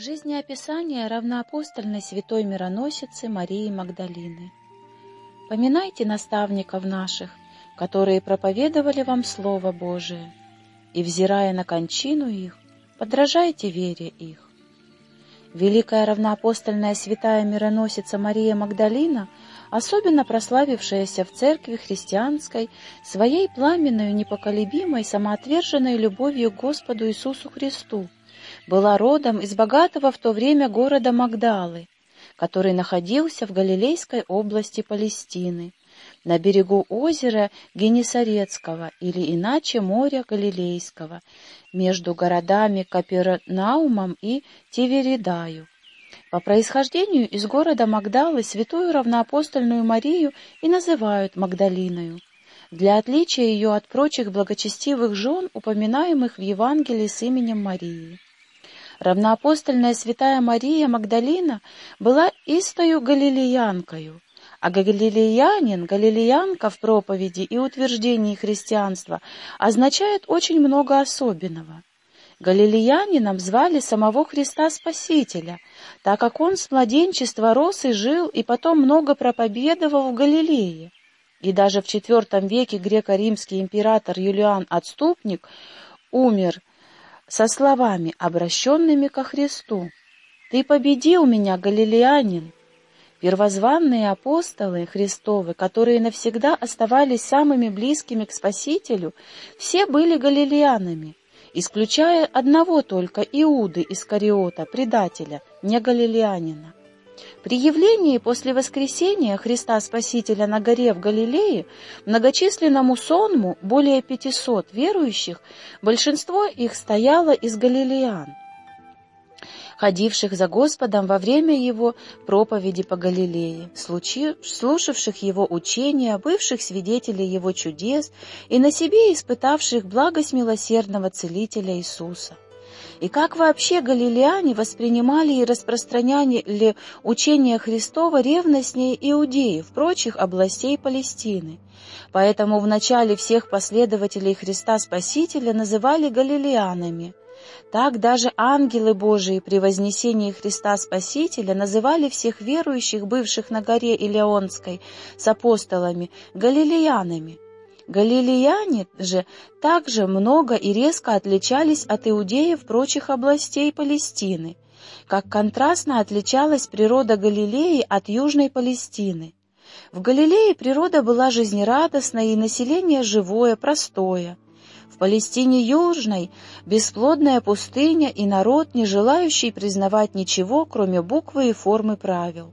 Жизнеописание равноапостольной святой мироносицы Марии Магдалины. Поминайте наставников наших, которые проповедовали вам Слово Божие, и, взирая на кончину их, подражайте вере их. Великая равноапостольная святая мироносица Мария Магдалина, особенно прославившаяся в церкви христианской своей пламенной, непоколебимой, самоотверженной любовью к Господу Иисусу Христу, была родом из богатого в то время города Магдалы, который находился в Галилейской области Палестины, на берегу озера Генесарецкого или иначе моря Галилейского, между городами Капернаумом и Тиверидаю. По происхождению из города Магдалы святую равноапостольную Марию и называют Магдалиною, для отличия ее от прочих благочестивых жен, упоминаемых в Евангелии с именем Марии. Равноапостольная святая Мария Магдалина была истою галилеянкою, а галилеянин, галилеянка в проповеди и утверждении христианства означает очень много особенного. Галилеянином звали самого Христа Спасителя, так как он с младенчества рос и жил, и потом много проповедовал в Галилее. И даже в IV веке греко-римский император Юлиан Отступник умер со словами, обращенными ко Христу. «Ты победил меня, галилеянин!» Первозванные апостолы Христовы, которые навсегда оставались самыми близкими к Спасителю, все были галилеянами, исключая одного только Иуды Искариота, предателя, не галилеянина. При явлении после воскресения Христа Спасителя на горе в Галилее многочисленному сонму, более пятисот верующих, большинство их стояло из галилеян, ходивших за Господом во время Его проповеди по Галилее, слушавших Его учения, бывших свидетелей Его чудес и на себе испытавших благость милосердного Целителя Иисуса и как вообще галилеяне воспринимали и распространяли учение Христова ревностнее иудеев, прочих областей Палестины. Поэтому в начале всех последователей Христа Спасителя называли галилеянами. Так даже ангелы Божии при вознесении Христа Спасителя называли всех верующих, бывших на горе Илеонской, с апостолами, галилеянами. Галилеяне же также много и резко отличались от иудеев прочих областей Палестины, как контрастно отличалась природа Галилеи от Южной Палестины. В Галилее природа была жизнерадостная и население живое, простое. В Палестине Южной бесплодная пустыня и народ, не желающий признавать ничего, кроме буквы и формы правил.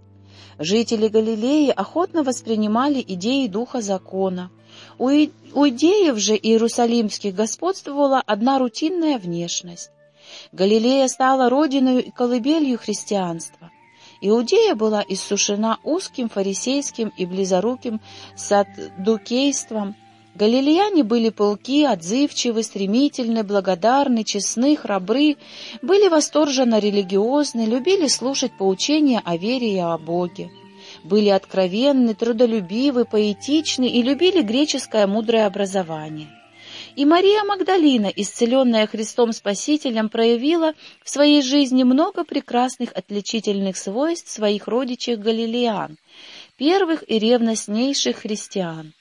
Жители Галилеи охотно воспринимали идеи духа закона – у иудеев же иерусалимских господствовала одна рутинная внешность. Галилея стала родиной и колыбелью христианства. Иудея была иссушена узким фарисейским и близоруким саддукейством. Галилеяне были пылки, отзывчивы, стремительны, благодарны, честны, храбры, были восторженно религиозны, любили слушать поучения о вере и о Боге были откровенны, трудолюбивы, поэтичны и любили греческое мудрое образование. И Мария Магдалина, исцеленная Христом Спасителем, проявила в своей жизни много прекрасных отличительных свойств своих родичей галилеян, первых и ревностнейших христиан.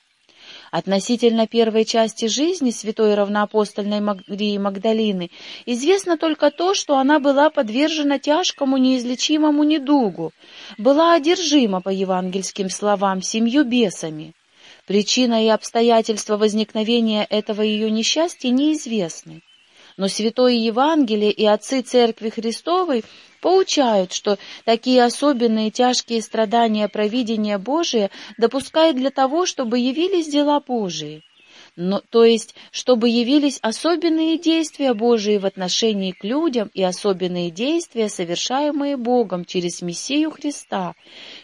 Относительно первой части жизни святой равноапостольной Марии Магдалины известно только то, что она была подвержена тяжкому неизлечимому недугу, была одержима, по евангельским словам, семью бесами. Причина и обстоятельства возникновения этого ее несчастья неизвестны. Но Святое Евангелие и отцы Церкви Христовой поучают, что такие особенные тяжкие страдания провидения Божия допускает для того, чтобы явились дела Божии но, то есть, чтобы явились особенные действия Божии в отношении к людям и особенные действия, совершаемые Богом через Мессию Христа,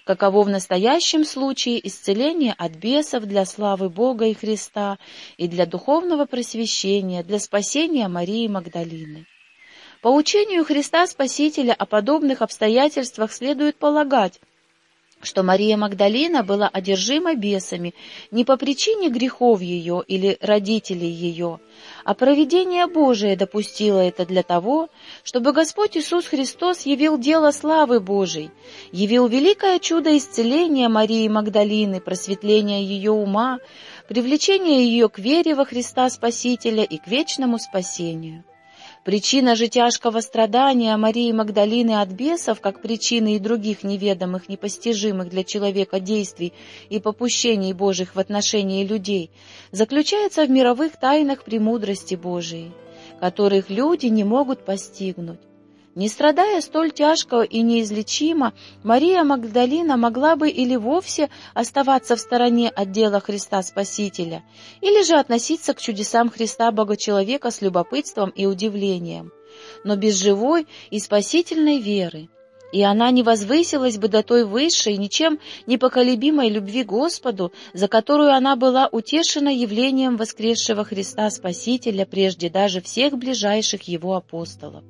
каково в настоящем случае исцеление от бесов для славы Бога и Христа и для духовного просвещения, для спасения Марии Магдалины. По учению Христа Спасителя о подобных обстоятельствах следует полагать, что Мария Магдалина была одержима бесами не по причине грехов ее или родителей ее, а провидение Божие допустило это для того, чтобы Господь Иисус Христос явил дело славы Божией, явил великое чудо исцеления Марии Магдалины, просветления ее ума, привлечение ее к вере во Христа Спасителя и к вечному спасению. Причина же тяжкого страдания Марии Магдалины от бесов, как причины и других неведомых, непостижимых для человека действий и попущений Божьих в отношении людей, заключается в мировых тайнах премудрости Божией, которых люди не могут постигнуть. Не страдая столь тяжко и неизлечимо, Мария Магдалина могла бы или вовсе оставаться в стороне от дела Христа Спасителя, или же относиться к чудесам Христа Бога-человека с любопытством и удивлением, но без живой и спасительной веры. И она не возвысилась бы до той высшей, ничем непоколебимой любви Господу, за которую она была утешена явлением воскресшего Христа Спасителя прежде даже всех ближайших его апостолов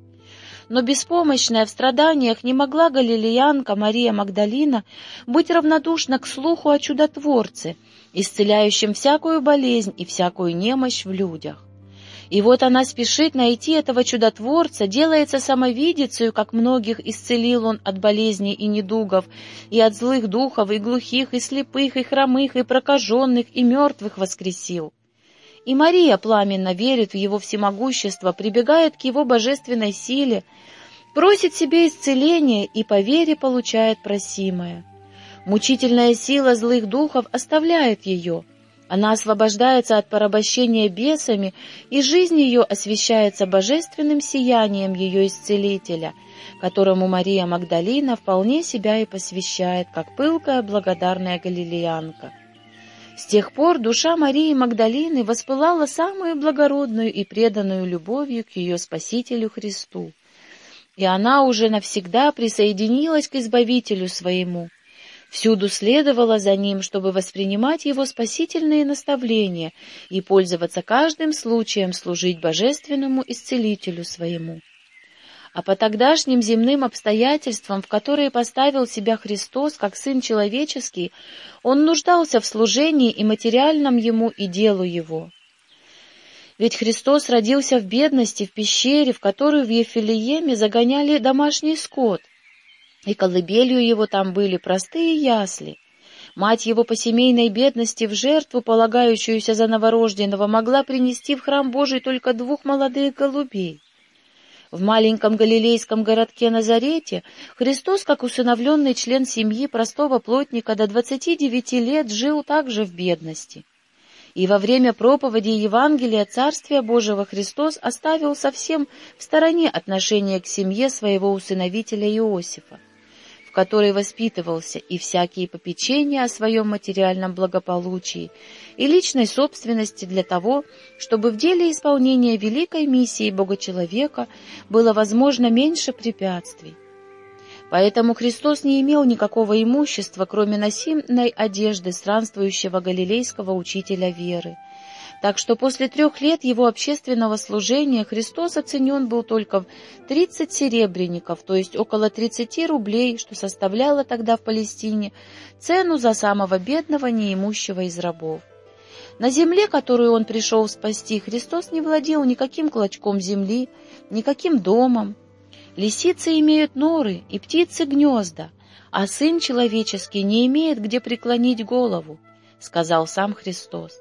но беспомощная в страданиях не могла галилеянка Мария Магдалина быть равнодушна к слуху о чудотворце, исцеляющем всякую болезнь и всякую немощь в людях. И вот она спешит найти этого чудотворца, делается самовидицей, как многих исцелил он от болезней и недугов, и от злых духов, и глухих, и слепых, и хромых, и прокаженных, и мертвых воскресил. И Мария пламенно верит в его всемогущество, прибегает к его божественной силе, просит себе исцеления и по вере получает просимое. Мучительная сила злых духов оставляет ее. Она освобождается от порабощения бесами, и жизнь ее освещается божественным сиянием ее исцелителя, которому Мария Магдалина вполне себя и посвящает, как пылкая благодарная галилеянка. С тех пор душа Марии Магдалины воспылала самую благородную и преданную любовью к ее Спасителю Христу, и она уже навсегда присоединилась к Избавителю своему. Всюду следовала за ним, чтобы воспринимать его спасительные наставления и пользоваться каждым случаем служить божественному исцелителю своему а по тогдашним земным обстоятельствам, в которые поставил себя Христос как Сын Человеческий, он нуждался в служении и материальном ему и делу его. Ведь Христос родился в бедности, в пещере, в которую в Ефилиеме загоняли домашний скот, и колыбелью его там были простые ясли. Мать его по семейной бедности в жертву, полагающуюся за новорожденного, могла принести в храм Божий только двух молодых голубей. В маленьком галилейском городке Назарете Христос, как усыновленный член семьи простого плотника до 29 лет, жил также в бедности. И во время проповеди Евангелия Царствия Божьего Христос оставил совсем в стороне отношение к семье своего усыновителя Иосифа в которой воспитывался, и всякие попечения о своем материальном благополучии и личной собственности для того, чтобы в деле исполнения великой миссии Бога-человека было возможно меньше препятствий. Поэтому Христос не имел никакого имущества, кроме носимой одежды странствующего галилейского учителя веры — так что после трех лет его общественного служения Христос оценен был только в 30 серебряников, то есть около 30 рублей, что составляло тогда в Палестине цену за самого бедного неимущего из рабов. На земле, которую он пришел спасти, Христос не владел никаким клочком земли, никаким домом. Лисицы имеют норы и птицы гнезда, а Сын Человеческий не имеет где преклонить голову, — сказал сам Христос.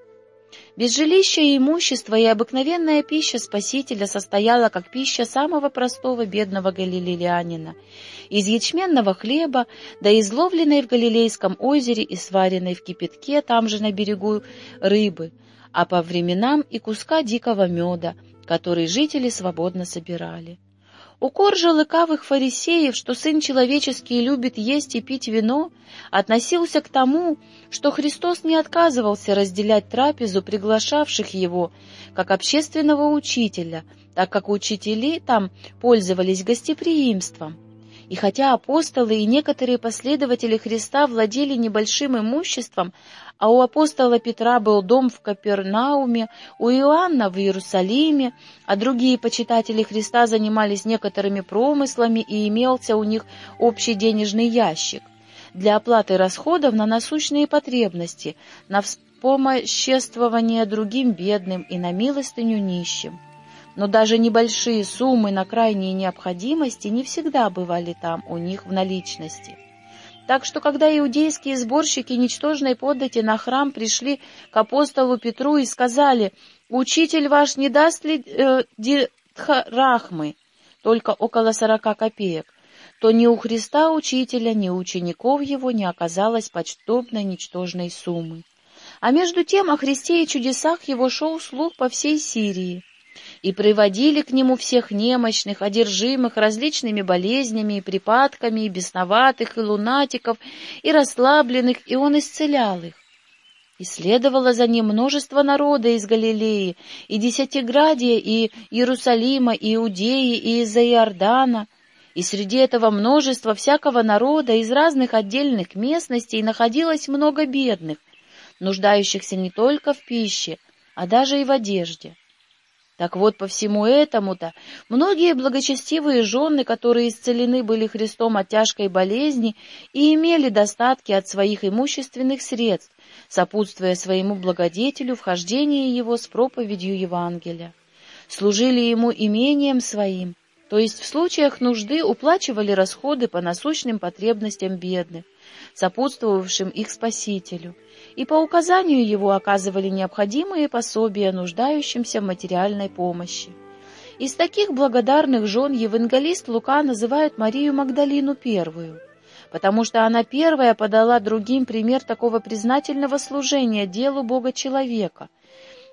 Без жилища и имущества и обыкновенная пища Спасителя состояла как пища самого простого бедного галилеянина, из ячменного хлеба, да изловленной в Галилейском озере и сваренной в кипятке там же на берегу рыбы, а по временам и куска дикого меда, который жители свободно собирали. Укор же лыкавых фарисеев, что Сын Человеческий любит есть и пить вино, относился к тому, что Христос не отказывался разделять трапезу приглашавших Его, как общественного учителя, так как учители там пользовались гостеприимством. И хотя апостолы и некоторые последователи Христа владели небольшим имуществом, а у апостола Петра был дом в Капернауме, у Иоанна в Иерусалиме, а другие почитатели Христа занимались некоторыми промыслами и имелся у них общий денежный ящик. для оплаты расходов на насущные потребности, на вспомоществование другим бедным и на милостыню нищим. Но даже небольшие суммы на крайние необходимости не всегда бывали там у них в наличности. Так что, когда иудейские сборщики ничтожной подати на храм пришли к апостолу Петру и сказали, «Учитель ваш не даст ли э, дитхарахмы, только около сорока копеек», то ни у Христа Учителя, ни у учеников его не оказалось подобной ничтожной суммы. А между тем о Христе и чудесах его шел слух по всей Сирии и приводили к нему всех немощных, одержимых различными болезнями и припадками, и бесноватых, и лунатиков, и расслабленных, и он исцелял их. И следовало за ним множество народа из Галилеи, и Десятиградия, и Иерусалима, и Иудеи, и из-за Иордана. И среди этого множества всякого народа из разных отдельных местностей находилось много бедных, нуждающихся не только в пище, а даже и в одежде. Так вот, по всему этому-то многие благочестивые жены, которые исцелены были Христом от тяжкой болезни и имели достатки от своих имущественных средств, сопутствуя своему благодетелю в хождении его с проповедью Евангелия, служили ему имением своим, то есть в случаях нужды уплачивали расходы по насущным потребностям бедных, сопутствовавшим их Спасителю, и по указанию его оказывали необходимые пособия нуждающимся в материальной помощи. Из таких благодарных жен евангелист Лука называет Марию Магдалину первую, потому что она первая подала другим пример такого признательного служения делу Бога-человека,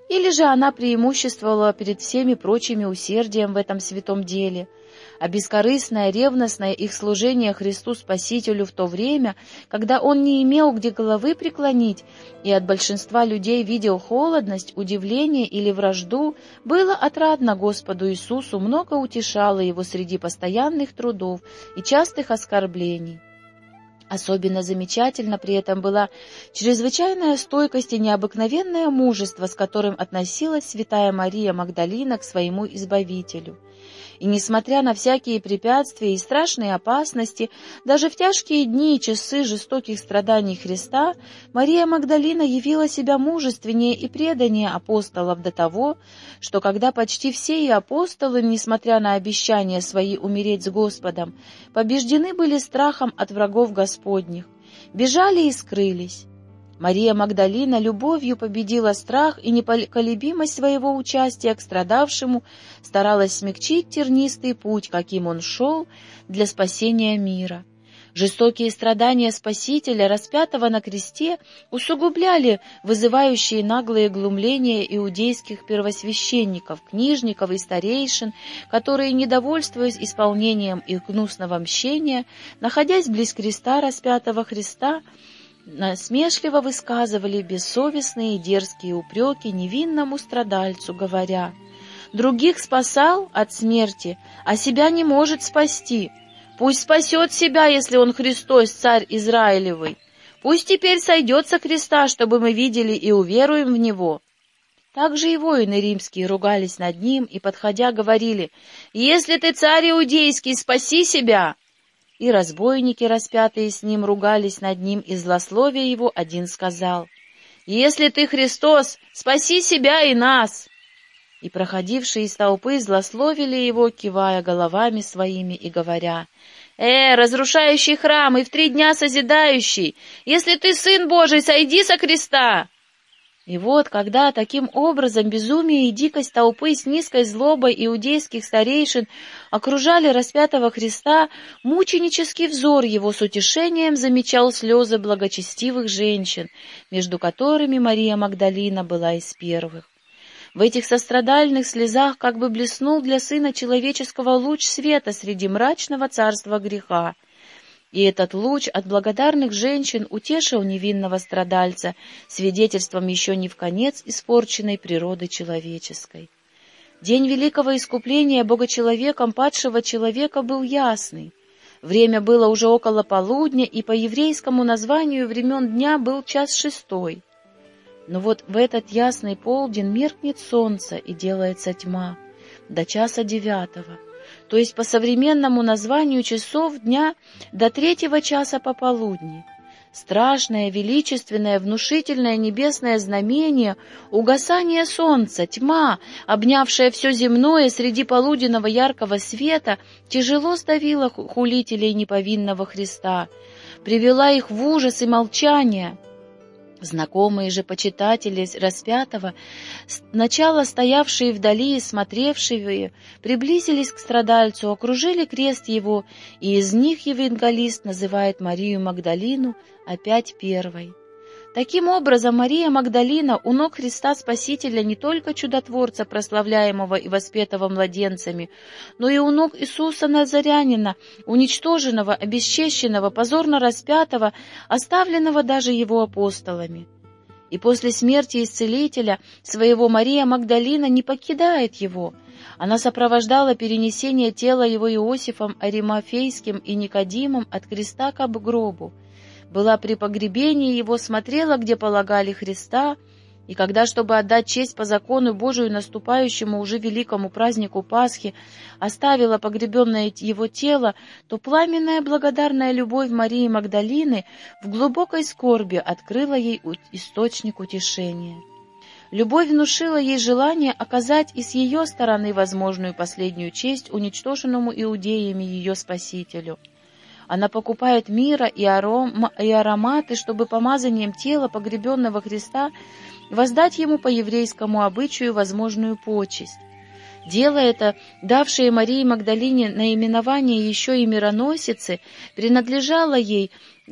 или же она преимуществовала перед всеми прочими усердием в этом святом деле – а бескорыстное, ревностное их служение Христу Спасителю в то время, когда он не имел где головы преклонить и от большинства людей видел холодность, удивление или вражду, было отрадно Господу Иисусу, много утешало его среди постоянных трудов и частых оскорблений. Особенно замечательно при этом была чрезвычайная стойкость и необыкновенное мужество, с которым относилась святая Мария Магдалина к своему Избавителю. И несмотря на всякие препятствия и страшные опасности, даже в тяжкие дни и часы жестоких страданий Христа, Мария Магдалина явила себя мужественнее и преданнее апостолов до того, что когда почти все и апостолы, несмотря на обещания свои умереть с Господом, побеждены были страхом от врагов Господних, бежали и скрылись. Мария Магдалина любовью победила страх и непоколебимость своего участия к страдавшему, старалась смягчить тернистый путь, каким он шел для спасения мира. Жестокие страдания Спасителя, распятого на кресте, усугубляли вызывающие наглые глумления иудейских первосвященников, книжников и старейшин, которые, недовольствуясь исполнением их гнусного мщения, находясь близ креста распятого Христа, насмешливо высказывали бессовестные и дерзкие упреки невинному страдальцу, говоря, «Других спасал от смерти, а себя не может спасти. Пусть спасет себя, если он Христос, царь Израилевый. Пусть теперь сойдет со креста, чтобы мы видели и уверуем в Него». Также и воины римские ругались над ним и, подходя, говорили, «Если ты царь иудейский, спаси себя!» И разбойники, распятые с ним, ругались над ним, и злословия его один сказал, «Если ты Христос, спаси себя и нас!» И проходившие из толпы злословили его, кивая головами своими и говоря, «Э, разрушающий храм и в три дня созидающий, если ты Сын Божий, сойди со креста!» И вот, когда таким образом безумие и дикость толпы с низкой злобой иудейских старейшин окружали распятого Христа, мученический взор его с утешением замечал слезы благочестивых женщин, между которыми Мария Магдалина была из первых. В этих сострадальных слезах как бы блеснул для Сына Человеческого луч света среди мрачного царства греха, и этот луч от благодарных женщин утешил невинного страдальца свидетельством еще не в конец испорченной природы человеческой. День великого искупления богочеловеком падшего человека был ясный. Время было уже около полудня, и по еврейскому названию времен дня был час шестой. Но вот в этот ясный полдень меркнет солнце, и делается тьма, до часа девятого — то есть по современному названию часов дня до третьего часа пополудни. Страшное, величественное, внушительное небесное знамение, угасание солнца, тьма, обнявшая все земное среди полуденного яркого света, тяжело сдавила хулителей неповинного Христа, привела их в ужас и молчание. Знакомые же почитатели распятого, сначала стоявшие вдали и смотревшие, приблизились к страдальцу, окружили крест его, и из них евангелист называет Марию Магдалину опять первой. Таким образом, Мария Магдалина у ног Христа Спасителя не только чудотворца, прославляемого и воспетого младенцами, но и у ног Иисуса Назарянина, уничтоженного, обесчещенного, позорно распятого, оставленного даже его апостолами. И после смерти Исцелителя своего Мария Магдалина не покидает его. Она сопровождала перенесение тела его Иосифом Аримафейским и Никодимом от креста к гробу была при погребении его, смотрела, где полагали Христа, и когда, чтобы отдать честь по закону Божию наступающему уже великому празднику Пасхи, оставила погребенное его тело, то пламенная благодарная любовь Марии Магдалины в глубокой скорби открыла ей источник утешения. Любовь внушила ей желание оказать и с ее стороны возможную последнюю честь уничтоженному иудеями ее Спасителю — она покупает мира и, аром, и ароматы, чтобы помазанием тела погребенного Христа воздать ему по еврейскому обычаю возможную почесть. Дело это, давшее Марии Магдалине наименование еще и мироносицы, принадлежало ей,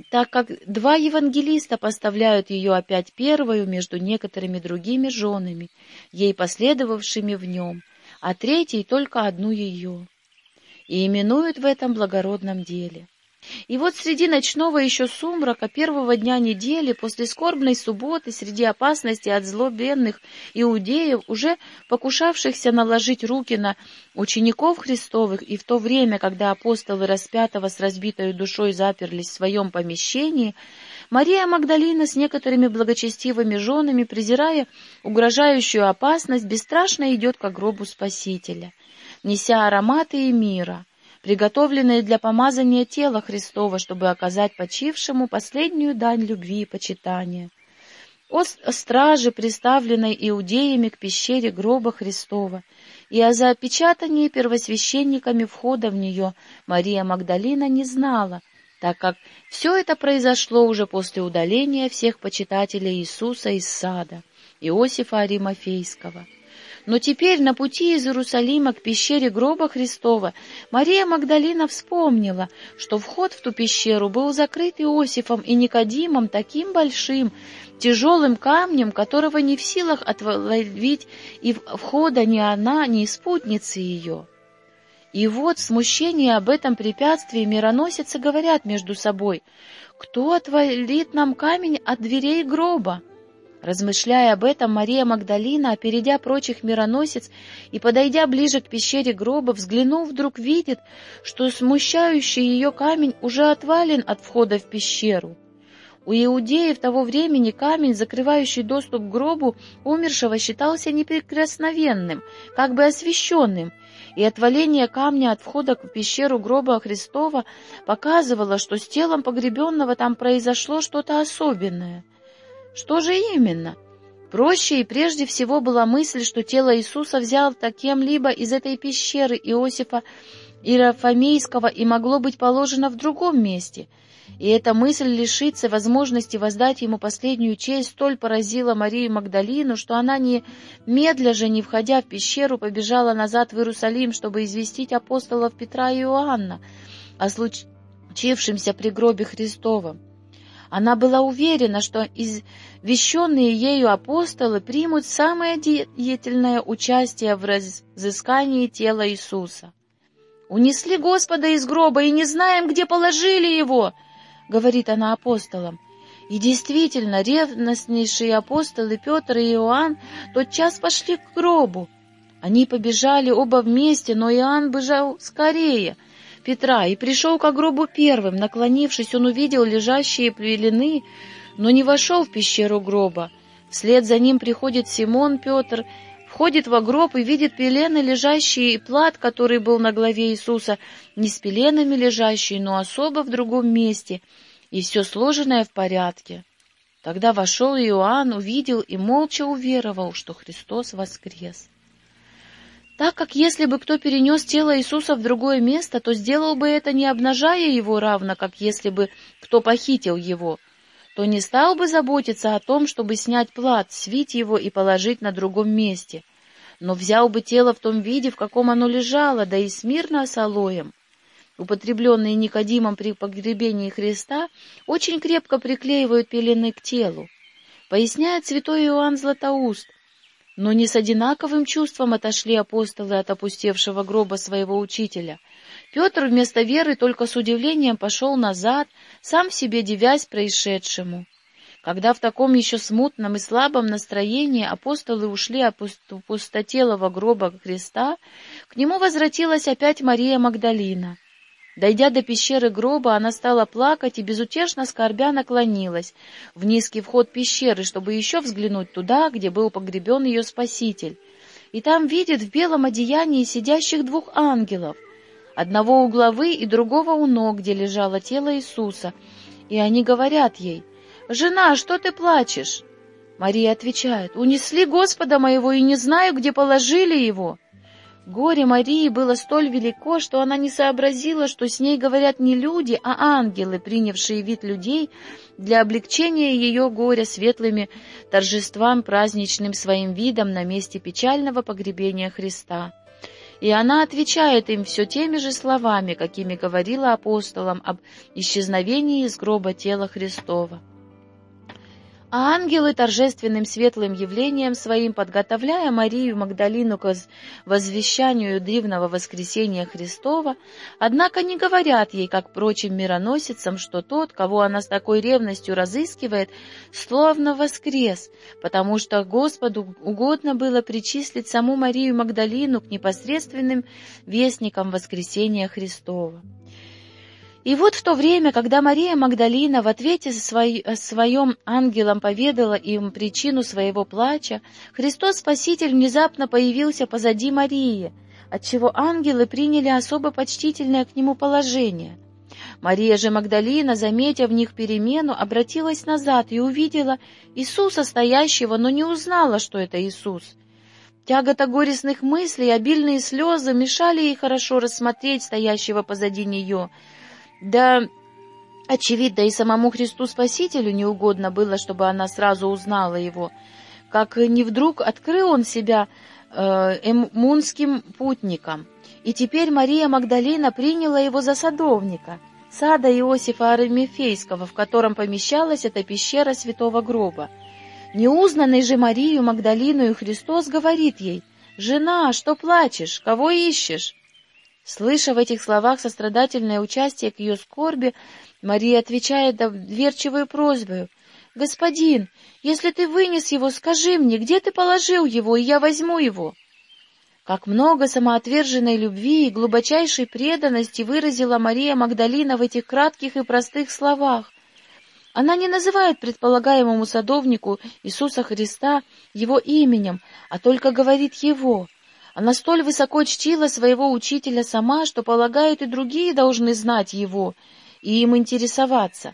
так как два евангелиста поставляют ее опять первую между некоторыми другими женами, ей последовавшими в нем, а третий только одну ее, и именуют в этом благородном деле. И вот среди ночного еще сумрака первого дня недели, после скорбной субботы, среди опасности от злобенных иудеев, уже покушавшихся наложить руки на учеников Христовых, и в то время, когда апостолы распятого с разбитой душой заперлись в своем помещении, Мария Магдалина с некоторыми благочестивыми женами, презирая угрожающую опасность, бесстрашно идет к гробу Спасителя, неся ароматы и мира — приготовленные для помазания тела Христова, чтобы оказать почившему последнюю дань любви и почитания. О страже, приставленной иудеями к пещере гроба Христова, и о запечатании первосвященниками входа в нее Мария Магдалина не знала, так как все это произошло уже после удаления всех почитателей Иисуса из сада, Иосифа Аримафейского. Но теперь на пути из Иерусалима к пещере гроба Христова Мария Магдалина вспомнила, что вход в ту пещеру был закрыт Иосифом и Никодимом таким большим, тяжелым камнем, которого не в силах отловить и входа ни она, ни спутницы ее. И вот в об этом препятствии мироносицы говорят между собой, «Кто отвалит нам камень от дверей гроба?» Размышляя об этом, Мария Магдалина, опередя прочих мироносец и подойдя ближе к пещере гроба, взглянув, вдруг видит, что смущающий ее камень уже отвален от входа в пещеру. У иудеев того времени камень, закрывающий доступ к гробу умершего, считался неприкосновенным, как бы освященным, и отваление камня от входа к пещеру гроба Христова показывало, что с телом погребенного там произошло что-то особенное — что же именно? Проще и прежде всего была мысль, что тело Иисуса взял кем-либо из этой пещеры Иосифа Иерофамейского и могло быть положено в другом месте. И эта мысль лишиться возможности воздать ему последнюю честь столь поразила Марию Магдалину, что она, не медля же, не входя в пещеру, побежала назад в Иерусалим, чтобы известить апостолов Петра и Иоанна о случившемся при гробе Христовом. Она была уверена, что извещенные ею апостолы примут самое деятельное участие в разыскании тела Иисуса. «Унесли Господа из гроба и не знаем, где положили его», — говорит она апостолам. И действительно, ревностнейшие апостолы Петр и Иоанн тотчас пошли к гробу. Они побежали оба вместе, но Иоанн бежал скорее — Петра и пришел к гробу первым. Наклонившись, он увидел лежащие пелены, но не вошел в пещеру гроба. Вслед за ним приходит Симон Петр, входит во гроб и видит пелены, лежащие, и плат, который был на голове Иисуса, не с пеленами лежащий, но особо в другом месте, и все сложенное в порядке. Тогда вошел Иоанн, увидел и молча уверовал, что Христос воскрес. Так как если бы кто перенес тело Иисуса в другое место, то сделал бы это, не обнажая его равно, как если бы кто похитил его, то не стал бы заботиться о том, чтобы снять плат, свить его и положить на другом месте, но взял бы тело в том виде, в каком оно лежало, да и смирно осолоем употребленные Никодимом при погребении Христа, очень крепко приклеивают пелены к телу. Поясняет святой Иоанн Златоуст, но не с одинаковым чувством отошли апостолы от опустевшего гроба своего учителя. Петр вместо веры только с удивлением пошел назад, сам себе дивясь происшедшему. Когда в таком еще смутном и слабом настроении апостолы ушли от пустотелого гроба Христа, к нему возвратилась опять Мария Магдалина. Дойдя до пещеры гроба, она стала плакать и безутешно скорбя наклонилась в низкий вход пещеры, чтобы еще взглянуть туда, где был погребен ее Спаситель. И там видит в белом одеянии сидящих двух ангелов, одного у главы и другого у ног, где лежало тело Иисуса. И они говорят ей, «Жена, что ты плачешь?» Мария отвечает, «Унесли Господа моего, и не знаю, где положили его». Горе Марии было столь велико, что она не сообразила, что с ней говорят не люди, а ангелы, принявшие вид людей для облегчения ее горя светлыми торжествам праздничным своим видом на месте печального погребения Христа. И она отвечает им все теми же словами, какими говорила апостолам об исчезновении из гроба тела Христова. А ангелы торжественным светлым явлением своим, подготовляя Марию Магдалину к возвещанию дивного воскресения Христова, однако не говорят ей, как прочим мироносицам, что тот, кого она с такой ревностью разыскивает, словно воскрес, потому что Господу угодно было причислить саму Марию Магдалину к непосредственным вестникам воскресения Христова. И вот в то время, когда Мария Магдалина в ответе свой, своем ангелам поведала им причину своего плача, Христос Спаситель внезапно появился позади Марии, отчего ангелы приняли особо почтительное к нему положение. Мария же Магдалина, заметив в них перемену, обратилась назад и увидела Иисуса стоящего, но не узнала, что это Иисус. Тягота горестных мыслей, обильные слезы мешали ей хорошо рассмотреть стоящего позади нее — да, очевидно, и самому Христу Спасителю не угодно было, чтобы она сразу узнала его. Как не вдруг открыл он себя эмунским путником. И теперь Мария Магдалина приняла его за садовника, сада Иосифа Арамифейского, в котором помещалась эта пещера святого гроба. Неузнанный же Марию Магдалину и Христос говорит ей, «Жена, что плачешь? Кого ищешь?» Слыша в этих словах сострадательное участие к ее скорби, Мария отвечает доверчивую просьбу. «Господин, если ты вынес его, скажи мне, где ты положил его, и я возьму его». Как много самоотверженной любви и глубочайшей преданности выразила Мария Магдалина в этих кратких и простых словах. Она не называет предполагаемому садовнику Иисуса Христа его именем, а только говорит его — она столь высоко чтила своего учителя сама, что полагает, и другие должны знать его и им интересоваться.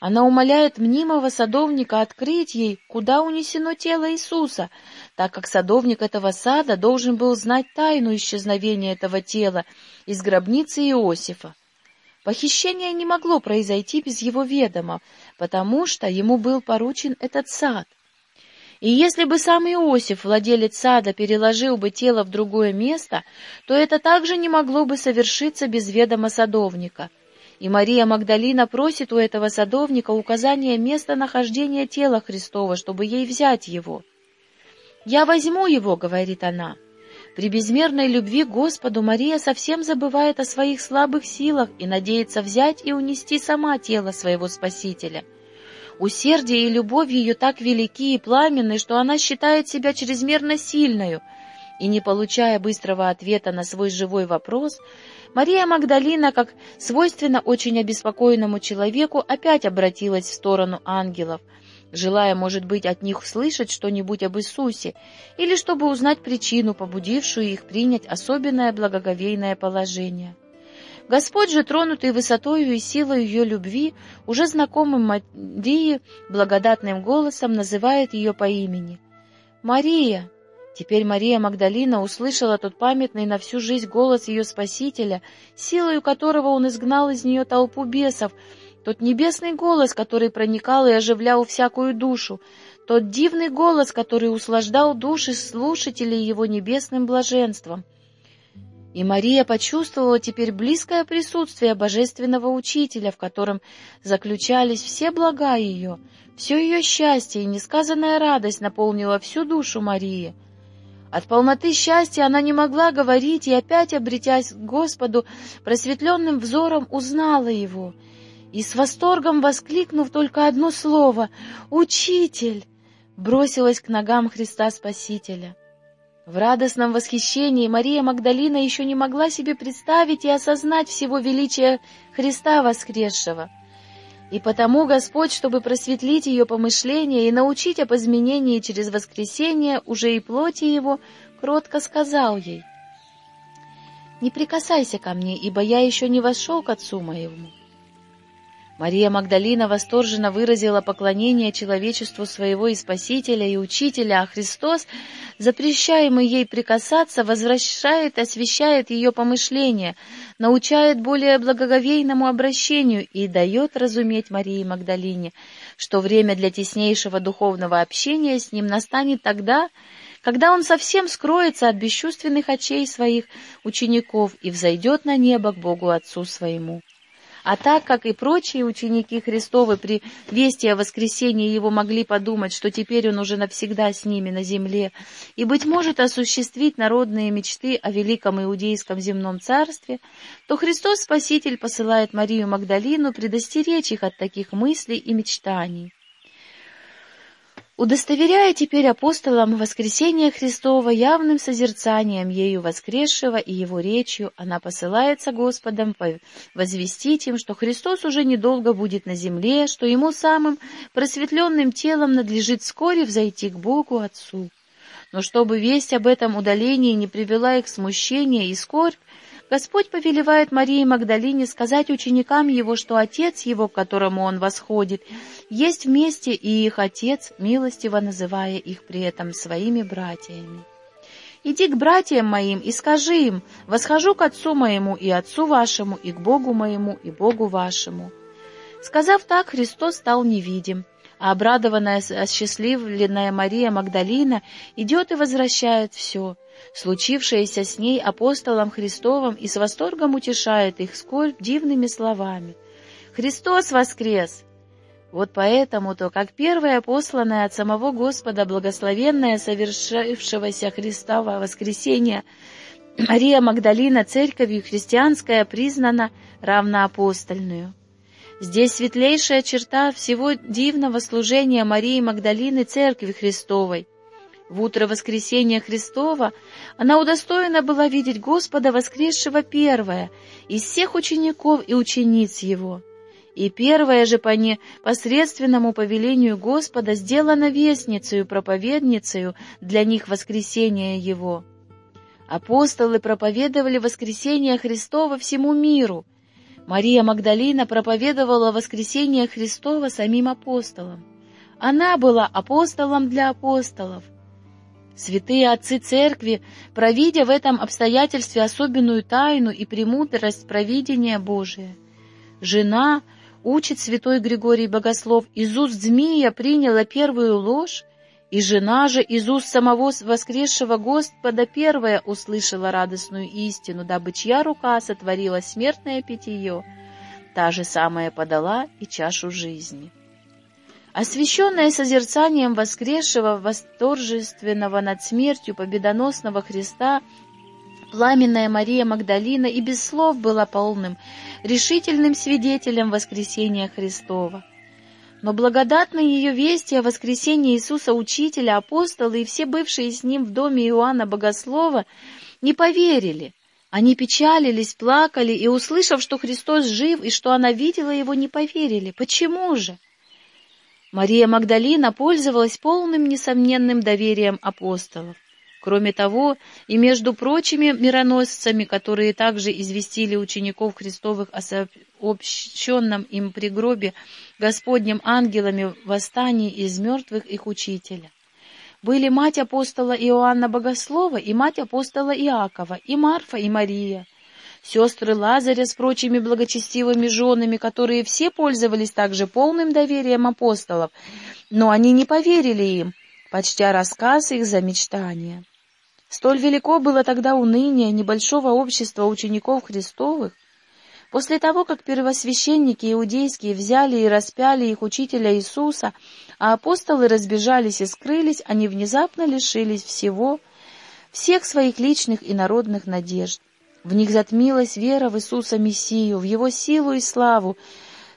Она умоляет мнимого садовника открыть ей, куда унесено тело Иисуса, так как садовник этого сада должен был знать тайну исчезновения этого тела из гробницы Иосифа. Похищение не могло произойти без его ведома, потому что ему был поручен этот сад — и если бы сам Иосиф, владелец сада, переложил бы тело в другое место, то это также не могло бы совершиться без ведома садовника. И Мария Магдалина просит у этого садовника указания места нахождения тела Христова, чтобы ей взять его. «Я возьму его», — говорит она. При безмерной любви к Господу Мария совсем забывает о своих слабых силах и надеется взять и унести сама тело своего Спасителя — Усердие и любовь ее так велики и пламенны, что она считает себя чрезмерно сильною, и, не получая быстрого ответа на свой живой вопрос, Мария Магдалина, как свойственно очень обеспокоенному человеку, опять обратилась в сторону ангелов желая, может быть, от них слышать что-нибудь об Иисусе, или чтобы узнать причину, побудившую их принять особенное благоговейное положение. Господь же, тронутый высотою и силой ее любви, уже знакомым Марии благодатным голосом называет ее по имени. «Мария!» Теперь Мария Магдалина услышала тот памятный на всю жизнь голос ее Спасителя, силою которого он изгнал из нее толпу бесов, тот небесный голос, который проникал и оживлял всякую душу, тот дивный голос, который услаждал души слушателей его небесным блаженством. И Мария почувствовала теперь близкое присутствие Божественного Учителя, в котором заключались все блага ее, все ее счастье и несказанная радость наполнила всю душу Марии. От полноты счастья она не могла говорить и опять, обретясь к Господу, просветленным взором узнала Его — и с восторгом воскликнув только одно слово «Учитель!» бросилась к ногам Христа Спасителя. В радостном восхищении Мария Магдалина еще не могла себе представить и осознать всего величия Христа воскресшего. И потому Господь, чтобы просветлить ее помышления и научить об изменении через воскресение уже и плоти Его, кротко сказал ей, «Не прикасайся ко мне, ибо я еще не вошел к Отцу моему». Мария Магдалина восторженно выразила поклонение человечеству своего и Спасителя, и Учителя, а Христос, запрещаемый ей прикасаться, возвращает, освещает ее помышления, научает более благоговейному обращению и дает разуметь Марии Магдалине, что время для теснейшего духовного общения с ним настанет тогда, когда он совсем скроется от бесчувственных очей своих учеников и взойдет на небо к Богу Отцу своему. А так как и прочие ученики Христовы при вести о воскресении его могли подумать, что теперь он уже навсегда с ними на земле, и, быть может, осуществить народные мечты о великом иудейском земном царстве, то Христос Спаситель посылает Марию Магдалину предостеречь их от таких мыслей и мечтаний. Удостоверяя теперь апостолам воскресения Христова явным созерцанием ею воскресшего и его речью, она посылается Господом возвестить им, что Христос уже недолго будет на земле, что ему самым просветленным телом надлежит вскоре взойти к Богу Отцу. Но чтобы весть об этом удалении не привела их к смущению и скорбь, Господь повелевает Марии Магдалине сказать ученикам его, что Отец его, к которому он восходит, есть вместе и их Отец, милостиво называя их при этом своими братьями. «Иди к братьям моим и скажи им, восхожу к Отцу моему и Отцу вашему, и к Богу моему и Богу вашему». Сказав так, Христос стал невидим, обрадованная, осчастливленная Мария Магдалина идет и возвращает все — случившееся с ней апостолом Христовым и с восторгом утешает их сколь дивными словами. «Христос воскрес!» Вот поэтому-то, как первая посланная от самого Господа, благословенная совершившегося Христа во воскресение, Мария Магдалина церковью христианская признана равноапостольную. Здесь светлейшая черта всего дивного служения Марии Магдалины Церкви Христовой, в утро воскресения Христова она удостоена была видеть Господа воскресшего первое из всех учеников и учениц Его. И первая же по непосредственному повелению Господа сделана вестницею, проповедницею для них воскресения Его. Апостолы проповедовали воскресение Христова всему миру. Мария Магдалина проповедовала воскресение Христова самим апостолам. Она была апостолом для апостолов. Святые отцы церкви, провидя в этом обстоятельстве особенную тайну и премудрость провидения Божия. Жена, учит святой Григорий Богослов, из уст змея приняла первую ложь, и жена же из уст самого воскресшего Господа первая услышала радостную истину, дабы чья рука сотворила смертное питье, та же самая подала и чашу жизни. Освященная созерцанием воскресшего, восторжественного над смертью победоносного Христа, пламенная Мария Магдалина и без слов была полным, решительным свидетелем воскресения Христова. Но благодатные ее вести о воскресении Иисуса Учителя, апостолы и все бывшие с ним в доме Иоанна Богослова не поверили. Они печалились, плакали и, услышав, что Христос жив и что она видела его, не поверили. Почему же? Мария Магдалина пользовалась полным несомненным доверием апостолов. Кроме того, и между прочими мироносцами, которые также известили учеников Христовых о сообщенном им при гробе Господним ангелами восстании из мертвых их учителя, были мать апостола Иоанна Богослова и мать апостола Иакова, и Марфа, и Мария, сестры Лазаря с прочими благочестивыми женами, которые все пользовались также полным доверием апостолов, но они не поверили им, почтя рассказ их за мечтания. Столь велико было тогда уныние небольшого общества учеников Христовых. После того, как первосвященники иудейские взяли и распяли их учителя Иисуса, а апостолы разбежались и скрылись, они внезапно лишились всего, всех своих личных и народных надежд. В них затмилась вера в Иисуса Мессию, в Его силу и славу.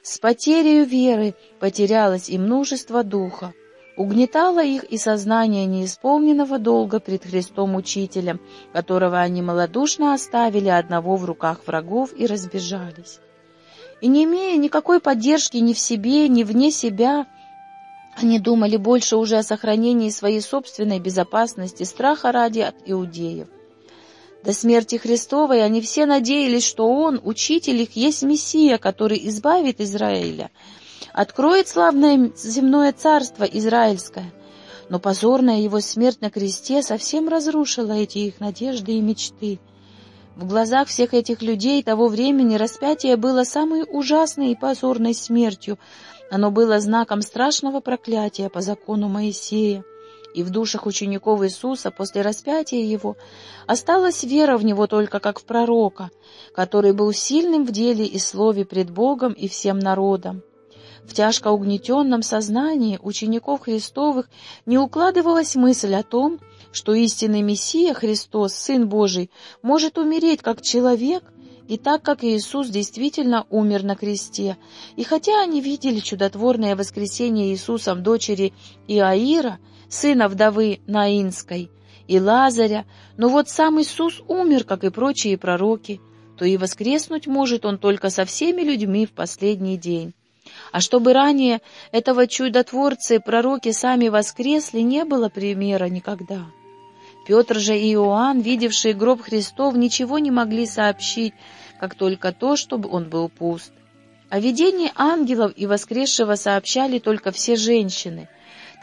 С потерей веры потерялось и множество духа. Угнетало их и сознание неисполненного долга пред Христом Учителем, которого они малодушно оставили одного в руках врагов и разбежались. И не имея никакой поддержки ни в себе, ни вне себя, они думали больше уже о сохранении своей собственной безопасности, страха ради от иудеев. До смерти Христовой они все надеялись, что Он, Учитель их, есть Мессия, который избавит Израиля — откроет славное земное царство израильское. Но позорная его смерть на кресте совсем разрушила эти их надежды и мечты. В глазах всех этих людей того времени распятие было самой ужасной и позорной смертью. Оно было знаком страшного проклятия по закону Моисея. И в душах учеников Иисуса после распятия Его осталась вера в Него только как в пророка, который был сильным в деле и слове пред Богом и всем народом. В тяжко угнетенном сознании учеников Христовых не укладывалась мысль о том, что истинный Мессия Христос, Сын Божий, может умереть как человек, и так как Иисус действительно умер на кресте. И хотя они видели чудотворное воскресение Иисусом дочери Иаира, сына вдовы Наинской, и Лазаря, но вот сам Иисус умер, как и прочие пророки, то и воскреснуть может Он только со всеми людьми в последний день. А чтобы ранее этого чудотворца и пророки сами воскресли, не было примера никогда. Петр же и Иоанн, видевшие гроб Христов, ничего не могли сообщить, как только то, чтобы он был пуст. О видении ангелов и воскресшего сообщали только все женщины.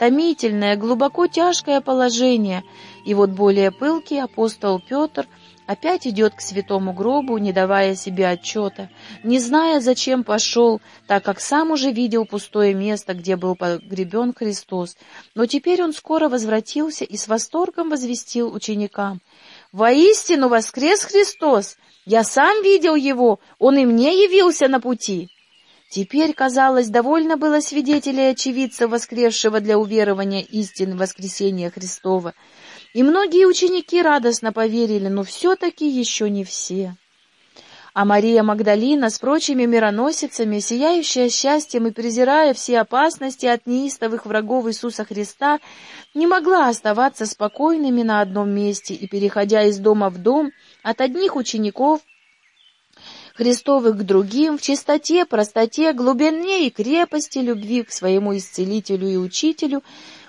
Томительное, глубоко тяжкое положение, и вот более пылкий апостол Петр — Опять идет к святому гробу, не давая себе отчета, не зная, зачем пошел, так как сам уже видел пустое место, где был погребен Христос. Но теперь он скоро возвратился и с восторгом возвестил ученикам. «Воистину воскрес Христос! Я сам видел его, он и мне явился на пути!» Теперь, казалось, довольно было свидетелей очевидца воскресшего для уверования истин воскресения Христова. И многие ученики радостно поверили, но все-таки еще не все. А Мария Магдалина с прочими мироносицами, сияющая счастьем и презирая все опасности от неистовых врагов Иисуса Христа, не могла оставаться спокойными на одном месте и, переходя из дома в дом, от одних учеников Христовых к другим, в чистоте, простоте, глубине и крепости любви к своему исцелителю и учителю,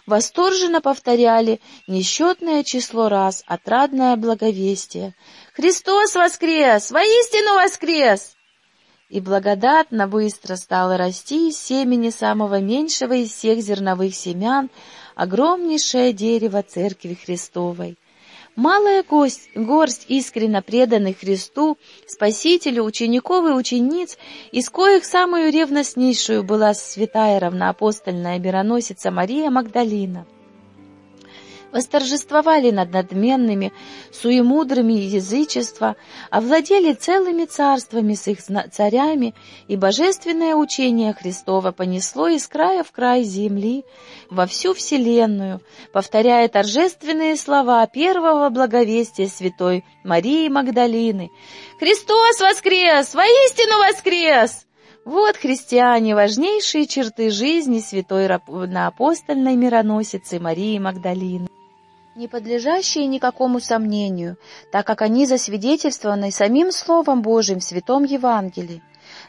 восторженно повторяли несчетное число раз отрадное благовестие. «Христос воскрес! Воистину воскрес!» И благодатно быстро стало расти из семени самого меньшего из всех зерновых семян огромнейшее дерево Церкви Христовой. Малая гость, горсть искренно преданных Христу, Спасителю, учеников и учениц, из коих самую ревностнейшую была святая равноапостольная мироносица Мария Магдалина восторжествовали над надменными, суемудрыми язычества, овладели целыми царствами с их царями, и божественное учение Христова понесло из края в край земли, во всю вселенную, повторяя торжественные слова первого благовестия святой Марии Магдалины. «Христос воскрес! Воистину воскрес!» Вот, христиане, важнейшие черты жизни святой апостольной мироносицы Марии Магдалины не подлежащие никакому сомнению, так как они засвидетельствованы самим Словом Божьим в Святом Евангелии.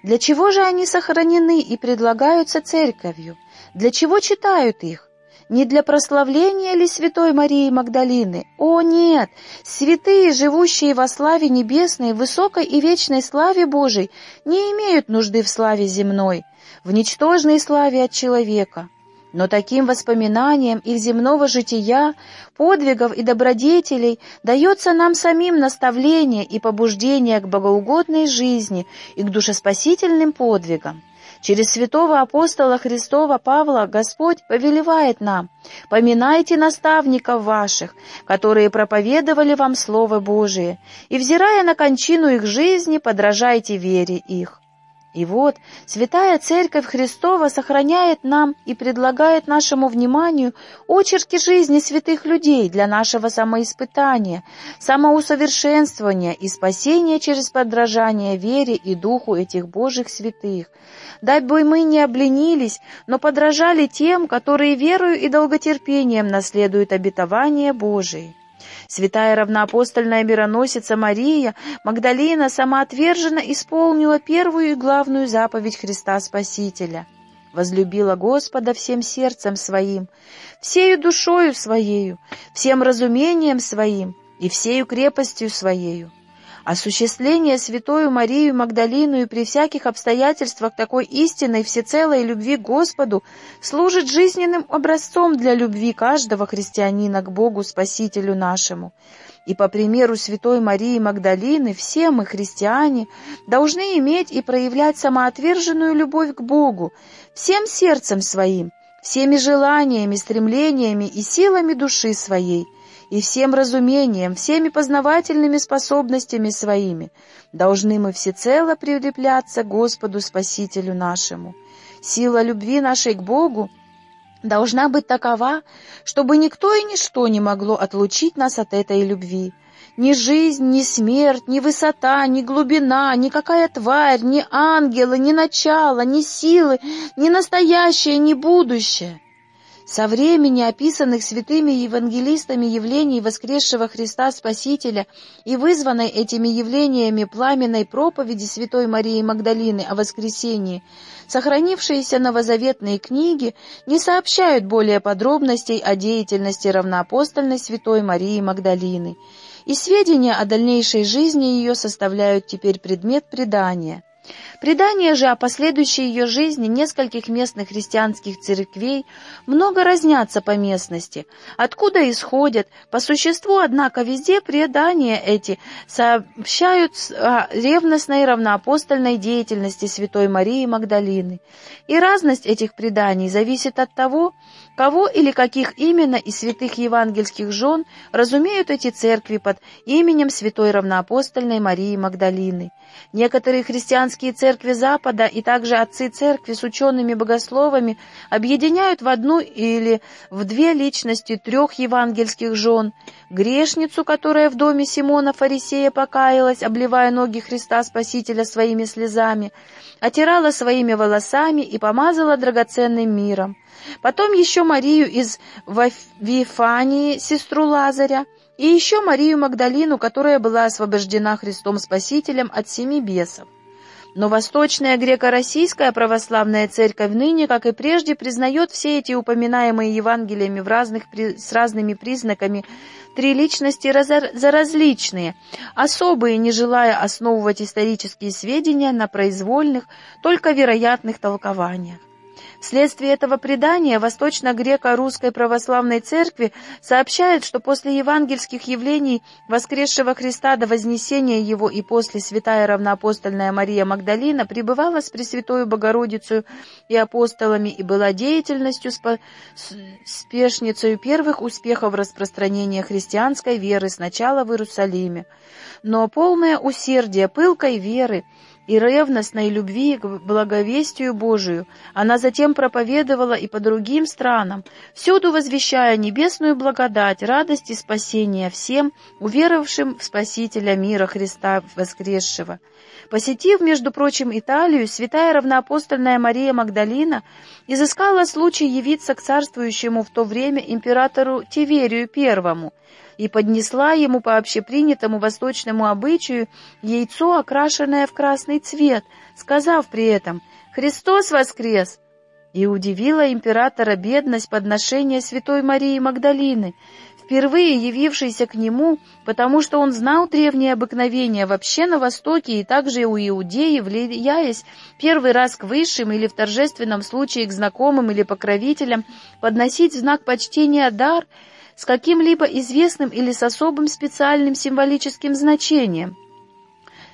Для чего же они сохранены и предлагаются Церковью? Для чего читают их? Не для прославления ли Святой Марии Магдалины? О, нет! Святые, живущие во славе небесной, высокой и вечной славе Божией, не имеют нужды в славе земной, в ничтожной славе от человека. Но таким воспоминанием их земного жития, подвигов и добродетелей дается нам самим наставление и побуждение к богоугодной жизни и к душеспасительным подвигам. Через святого апостола Христова Павла Господь повелевает нам, «Поминайте наставников ваших, которые проповедовали вам Слово Божие, и, взирая на кончину их жизни, подражайте вере их». И вот Святая Церковь Христова сохраняет нам и предлагает нашему вниманию очерки жизни святых людей для нашего самоиспытания, самоусовершенствования и спасения через подражание вере и духу этих Божьих святых. Дай бы мы не обленились, но подражали тем, которые верою и долготерпением наследуют обетование Божие. Святая равноапостольная мироносица Мария Магдалина самоотверженно исполнила первую и главную заповедь Христа Спасителя. Возлюбила Господа всем сердцем своим, всею душою своею, всем разумением своим и всею крепостью своею. Осуществление Святою Марию Магдалину и при всяких обстоятельствах такой истинной всецелой любви к Господу служит жизненным образцом для любви каждого христианина к Богу Спасителю нашему. И по примеру Святой Марии Магдалины все мы, христиане, должны иметь и проявлять самоотверженную любовь к Богу всем сердцем своим, всеми желаниями, стремлениями и силами души своей – и всем разумением, всеми познавательными способностями своими должны мы всецело прилепляться Господу Спасителю нашему. Сила любви нашей к Богу должна быть такова, чтобы никто и ничто не могло отлучить нас от этой любви. Ни жизнь, ни смерть, ни высота, ни глубина, ни какая тварь, ни ангелы, ни начало, ни силы, ни настоящее, ни будущее — со времени описанных святыми евангелистами явлений воскресшего Христа Спасителя и вызванной этими явлениями пламенной проповеди Святой Марии Магдалины о воскресении, сохранившиеся новозаветные книги не сообщают более подробностей о деятельности равноапостольной Святой Марии Магдалины, и сведения о дальнейшей жизни ее составляют теперь предмет предания. Предания же о последующей ее жизни нескольких местных христианских церквей много разнятся по местности, откуда исходят. По существу, однако, везде предания эти сообщают о ревностной равноапостольной деятельности Святой Марии Магдалины. И разность этих преданий зависит от того, кого или каких именно из святых евангельских жен разумеют эти церкви под именем Святой Равноапостольной Марии Магдалины. Некоторые христианские церкви Запада и также отцы церкви с учеными-богословами объединяют в одну или в две личности трех евангельских жен, грешницу, которая в доме Симона Фарисея покаялась, обливая ноги Христа Спасителя своими слезами, отирала своими волосами и помазала драгоценным миром. Потом еще Марию из Вифании, сестру Лазаря, и еще Марию Магдалину, которая была освобождена Христом Спасителем от семи бесов. Но Восточная Греко-Российская Православная Церковь ныне, как и прежде, признает все эти упоминаемые Евангелиями в разных, с разными признаками три личности за различные, особые, не желая основывать исторические сведения на произвольных, только вероятных толкованиях. Вследствие этого предания Восточно-Греко-Русской Православной Церкви сообщает, что после евангельских явлений воскресшего Христа до Вознесения Его и после святая равноапостольная Мария Магдалина пребывала с Пресвятою Богородицей и апостолами и была деятельностью спа спешницей первых успехов распространения христианской веры сначала в Иерусалиме. Но полное усердие пылкой веры и ревностной любви к благовестию Божию она затем проповедовала и по другим странам, всюду возвещая небесную благодать, радость и спасение всем, уверовавшим в Спасителя мира Христа воскресшего. Посетив, между прочим, Италию, святая равноапостольная Мария Магдалина изыскала случай явиться к царствующему в то время императору Тиверию Первому – и поднесла ему по общепринятому восточному обычаю яйцо, окрашенное в красный цвет, сказав при этом «Христос воскрес!» И удивила императора бедность подношения святой Марии Магдалины, впервые явившейся к нему, потому что он знал древние обыкновения вообще на Востоке и также у иудеи, влияясь первый раз к высшим или в торжественном случае к знакомым или покровителям, подносить в знак почтения дар с каким-либо известным или с особым специальным символическим значением.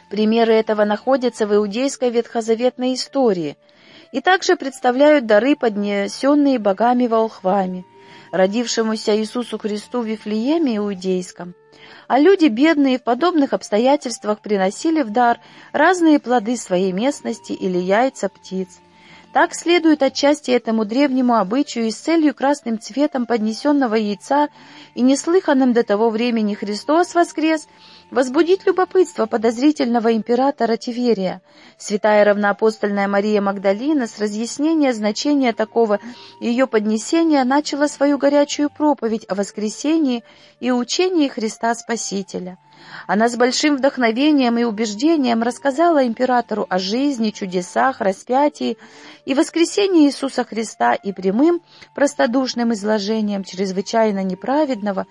Примеры этого находятся в иудейской ветхозаветной истории и также представляют дары, поднесенные богами-волхвами родившемуся Иисусу Христу в Вифлееме Иудейском. А люди, бедные, в подобных обстоятельствах приносили в дар разные плоды своей местности или яйца птиц. Так следует отчасти этому древнему обычаю и с целью красным цветом поднесенного яйца и неслыханным до того времени Христос воскрес – возбудить любопытство подозрительного императора Тиверия. Святая равноапостольная Мария Магдалина с разъяснения значения такого ее поднесения начала свою горячую проповедь о воскресении и учении Христа Спасителя. Она с большим вдохновением и убеждением рассказала императору о жизни, чудесах, распятии и воскресении Иисуса Христа и прямым, простодушным изложением чрезвычайно неправедного,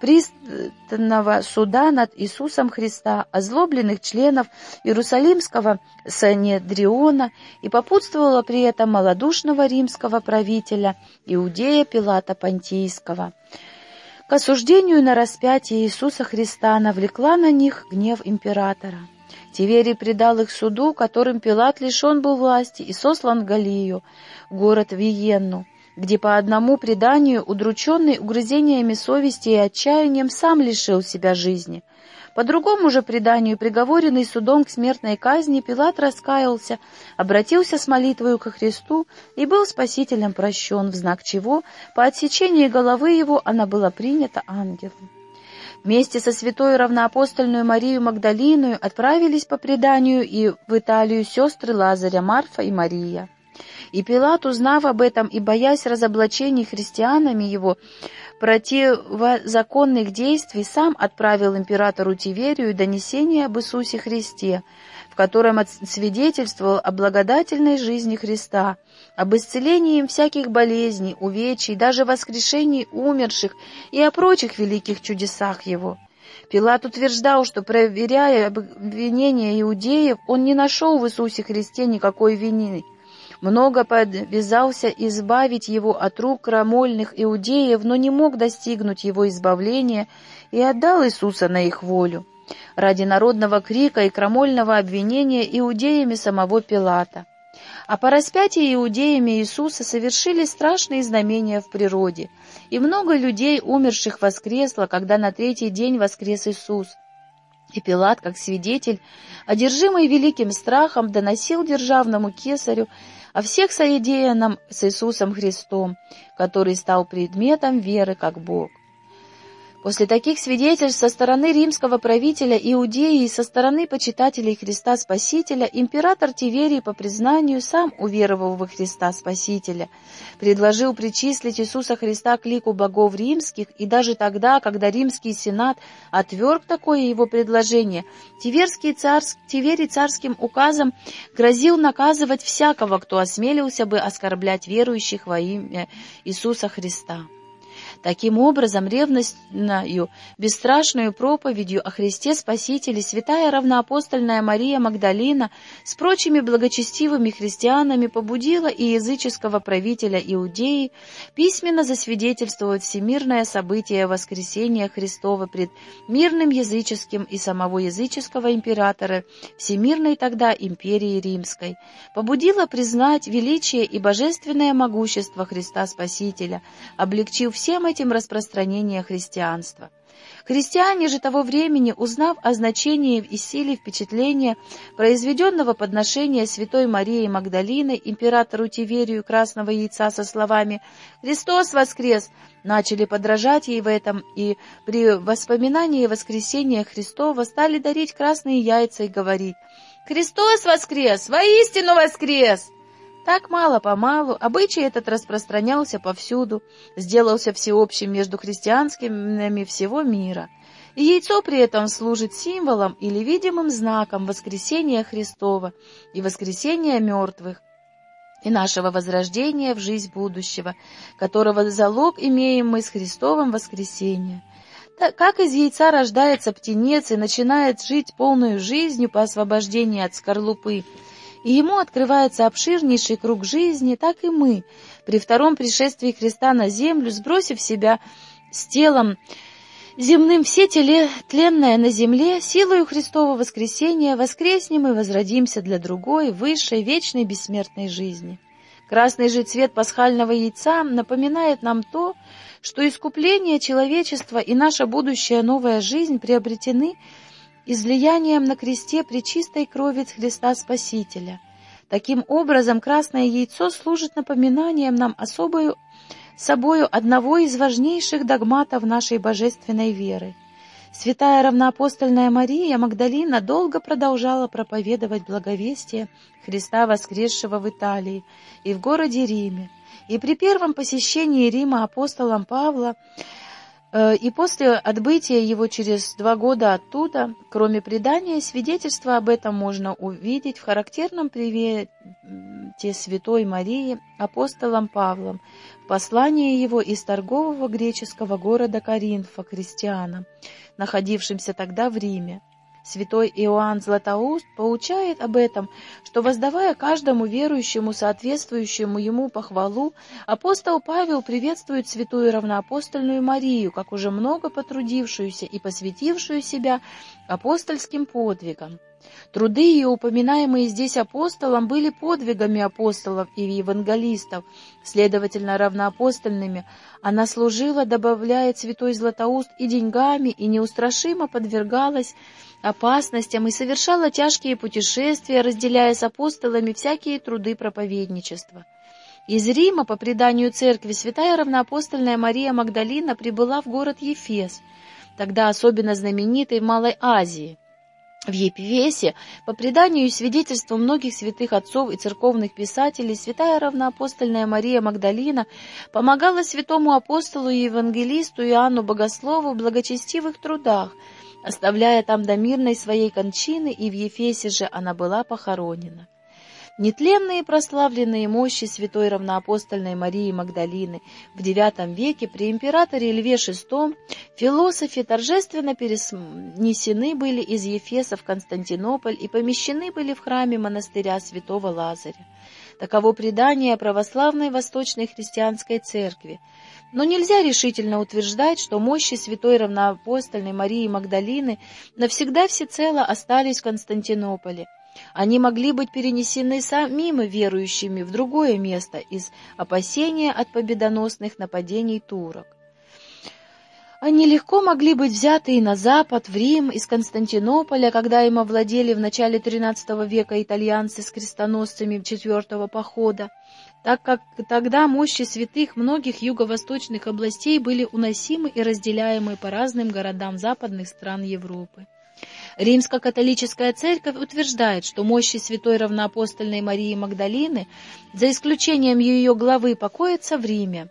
пристанного суда над Иисусом Христа, озлобленных членов Иерусалимского Санедриона и попутствовала при этом малодушного римского правителя Иудея Пилата Понтийского. К осуждению на распятие Иисуса Христа навлекла на них гнев императора. Тиверий предал их суду, которым Пилат лишен был власти и сослан в Галию, город Виенну, где по одному преданию, удрученный угрызениями совести и отчаянием, сам лишил себя жизни. По другому же преданию, приговоренный судом к смертной казни, Пилат раскаялся, обратился с молитвою ко Христу и был спасителем прощен, в знак чего по отсечении головы его она была принята ангелом. Вместе со святой равноапостольную Марию Магдалину отправились по преданию и в Италию сестры Лазаря, Марфа и Мария. И Пилат, узнав об этом и боясь разоблачений христианами его противозаконных действий, сам отправил императору Тиверию донесение об Иисусе Христе, в котором свидетельствовал о благодательной жизни Христа, об исцелении им всяких болезней, увечий, даже воскрешении умерших и о прочих великих чудесах Его. Пилат утверждал, что, проверяя обвинения иудеев, он не нашел в Иисусе Христе никакой вины, много подвязался избавить его от рук крамольных иудеев, но не мог достигнуть его избавления и отдал Иисуса на их волю ради народного крика и крамольного обвинения иудеями самого Пилата. А по распятии иудеями Иисуса совершили страшные знамения в природе, и много людей, умерших, воскресло, когда на третий день воскрес Иисус. И Пилат, как свидетель, одержимый великим страхом, доносил державному кесарю о всех соединенном с Иисусом Христом, который стал предметом веры как Бог. После таких свидетельств со стороны римского правителя Иудеи и со стороны почитателей Христа Спасителя император Тиверий по признанию сам уверовал во Христа Спасителя, предложил причислить Иисуса Христа к лику богов римских, и даже тогда, когда римский сенат отверг такое его предложение, Тиверский царск, Тиверий царским указом грозил наказывать всякого, кто осмелился бы оскорблять верующих во имя Иисуса Христа. Таким образом, ревностную, бесстрашную проповедью о Христе Спасителе святая равноапостольная Мария Магдалина с прочими благочестивыми христианами побудила и языческого правителя Иудеи письменно засвидетельствовать всемирное событие воскресения Христова пред мирным языческим и самого языческого императора всемирной тогда империи Римской, побудила признать величие и божественное могущество Христа Спасителя, облегчив всем этим распространение христианства. Христиане же того времени, узнав о значении и силе впечатления, произведенного подношения Святой Марии Магдалины императору Тиверию Красного Яйца со словами «Христос воскрес!», начали подражать ей в этом и при воспоминании воскресения Христова стали дарить красные яйца и говорить «Христос воскрес! Воистину воскрес!» Так мало-помалу обычай этот распространялся повсюду, сделался всеобщим между христианскими всего мира. И яйцо при этом служит символом или видимым знаком воскресения Христова и воскресения мертвых, и нашего возрождения в жизнь будущего, которого залог имеем мы с Христовым воскресением. Так как из яйца рождается птенец и начинает жить полную жизнью по освобождении от скорлупы, и ему открывается обширнейший круг жизни, так и мы, при втором пришествии Христа на землю, сбросив себя с телом земным все теле, тленное на земле, силою Христова воскресения воскреснем и возродимся для другой, высшей, вечной, бессмертной жизни. Красный же цвет пасхального яйца напоминает нам то, что искупление человечества и наша будущая новая жизнь приобретены излиянием на кресте пречистой крови Христа Спасителя. Таким образом, красное яйцо служит напоминанием нам особою собою одного из важнейших догматов нашей божественной веры. Святая равноапостольная Мария Магдалина долго продолжала проповедовать благовестие Христа воскресшего в Италии и в городе Риме, и при первом посещении Рима апостолом Павла и после отбытия его через два года оттуда, кроме предания, свидетельства об этом можно увидеть в характерном привете Святой Марии апостолом Павлом в послании его из торгового греческого города Коринфа крестьянам, находившимся тогда в Риме. Святой Иоанн Златоуст получает об этом, что, воздавая каждому верующему соответствующему ему похвалу, апостол Павел приветствует святую равноапостольную Марию, как уже много потрудившуюся и посвятившую себя апостольским подвигам. Труды ее, упоминаемые здесь апостолом, были подвигами апостолов и евангелистов, следовательно, равноапостольными. Она служила, добавляет святой Златоуст, и деньгами, и неустрашимо подвергалась опасностям и совершала тяжкие путешествия, разделяя с апостолами всякие труды проповедничества. Из Рима, по преданию церкви, святая равноапостольная Мария Магдалина прибыла в город Ефес, тогда особенно знаменитый в Малой Азии. В Епивесе, по преданию и свидетельству многих святых отцов и церковных писателей, святая равноапостольная Мария Магдалина помогала святому апостолу и евангелисту Иоанну Богослову в благочестивых трудах – оставляя там до мирной своей кончины, и в Ефесе же она была похоронена. Нетленные прославленные мощи святой равноапостольной Марии Магдалины в IX веке при императоре Льве VI философи торжественно перенесены были из Ефеса в Константинополь и помещены были в храме монастыря святого Лазаря. Таково предание православной Восточной Христианской Церкви. Но нельзя решительно утверждать, что мощи святой равноапостольной Марии Магдалины навсегда всецело остались в Константинополе. Они могли быть перенесены самими верующими в другое место из опасения от победоносных нападений турок. Они легко могли быть взяты и на запад, в Рим, из Константинополя, когда им овладели в начале XIII века итальянцы с крестоносцами четвертого похода, так как тогда мощи святых многих юго-восточных областей были уносимы и разделяемы по разным городам западных стран Европы. Римско-католическая церковь утверждает, что мощи святой равноапостольной Марии Магдалины, за исключением ее главы, покоятся в Риме,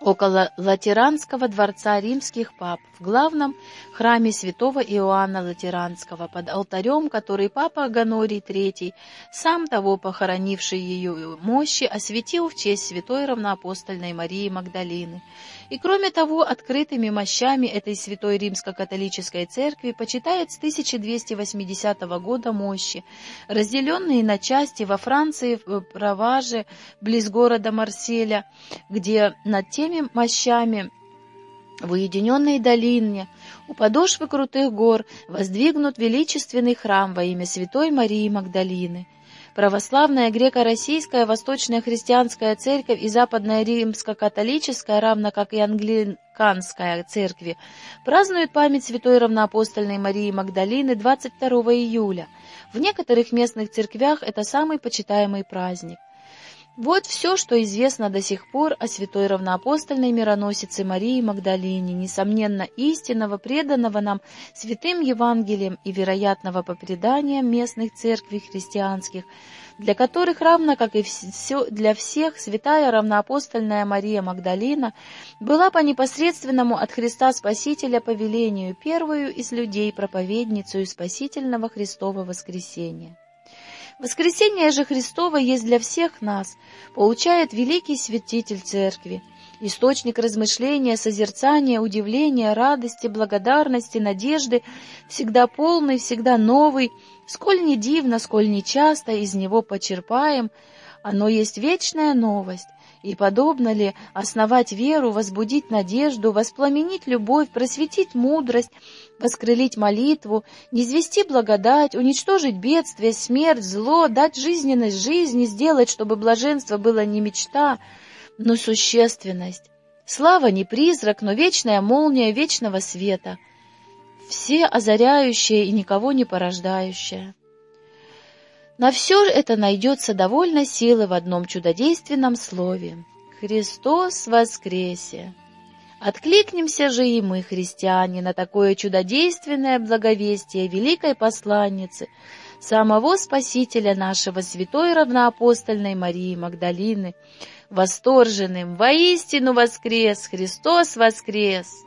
около Латеранского дворца римских пап, в главном храме святого Иоанна Латеранского, под алтарем, который папа Гонорий III, сам того похоронивший ее мощи, осветил в честь святой равноапостольной Марии Магдалины. И кроме того, открытыми мощами этой святой римско-католической церкви почитают с 1280 года мощи, разделенные на части во Франции, в Проваже, близ города Марселя, где над теми мощами в уединенной долине, у подошвы крутых гор, воздвигнут величественный храм во имя Святой Марии Магдалины. Православная греко-российская Восточная христианская церковь и Западная римско-католическая, равно как и англиканская церкви, празднуют память святой равноапостольной Марии Магдалины 22 июля. В некоторых местных церквях это самый почитаемый праздник. Вот все, что известно до сих пор о святой равноапостольной мироносице Марии Магдалине, несомненно истинного, преданного нам святым Евангелием и вероятного по преданиям местных церквей христианских, для которых, равно как и все, для всех, святая равноапостольная Мария Магдалина была по непосредственному от Христа Спасителя повелению первую из людей проповедницу спасительного Христова воскресения. Воскресение же Христово есть для всех нас, получает великий святитель Церкви, источник размышления, созерцания, удивления, радости, благодарности, надежды, всегда полный, всегда новый, сколь не дивно, сколь не часто из него почерпаем, оно есть вечная новость, и подобно ли основать веру, возбудить надежду, воспламенить любовь, просветить мудрость, воскрылить молитву, низвести благодать, уничтожить бедствие, смерть, зло, дать жизненность жизни, сделать, чтобы блаженство было не мечта, но существенность. Слава не призрак, но вечная молния вечного света, все озаряющая и никого не порождающая. На все это найдется довольно силы в одном чудодейственном слове. Христос воскресе! Откликнемся же и мы, христиане, на такое чудодейственное благовестие великой посланницы, самого Спасителя нашего святой равноапостольной Марии Магдалины, восторженным «Воистину воскрес! Христос воскрес!»